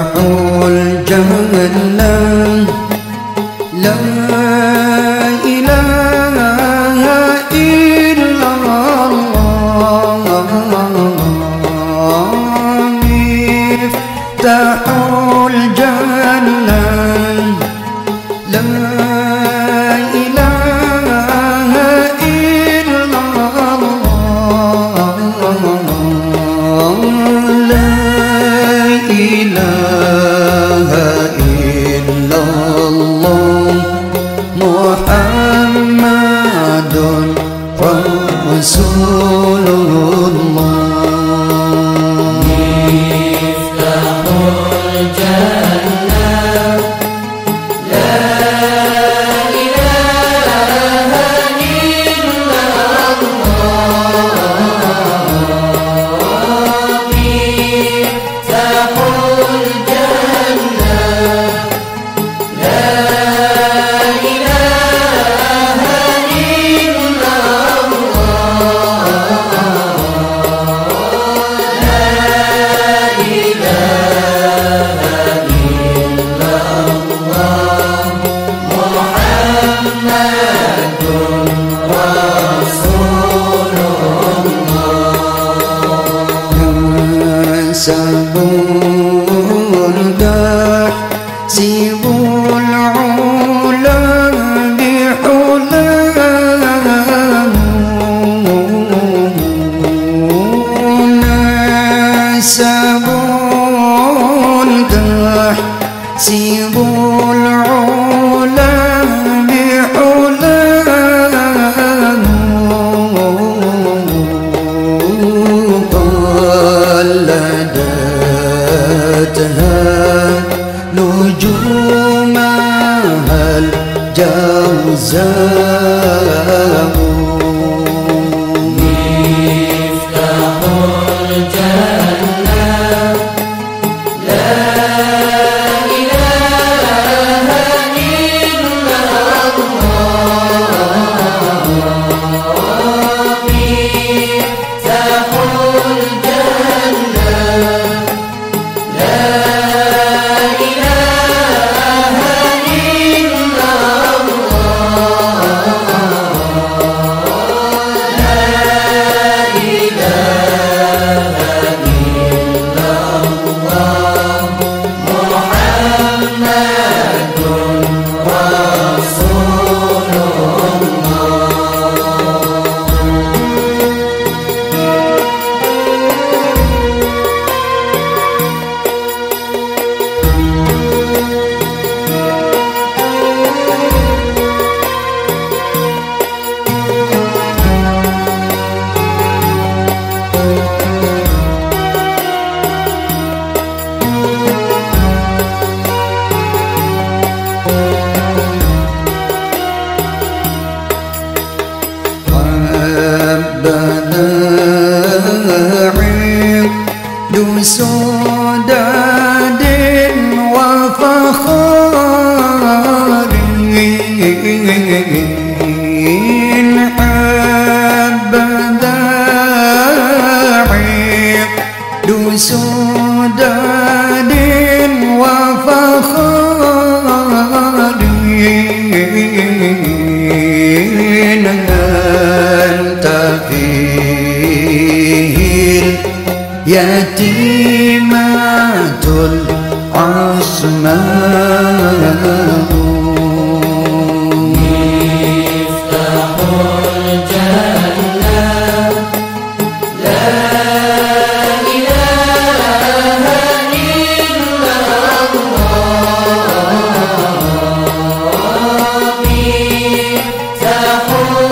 हूँ محمد رسول الله سبوا الكحسبوا العلا بحلاه نسبوا الكحسبوا يتيمات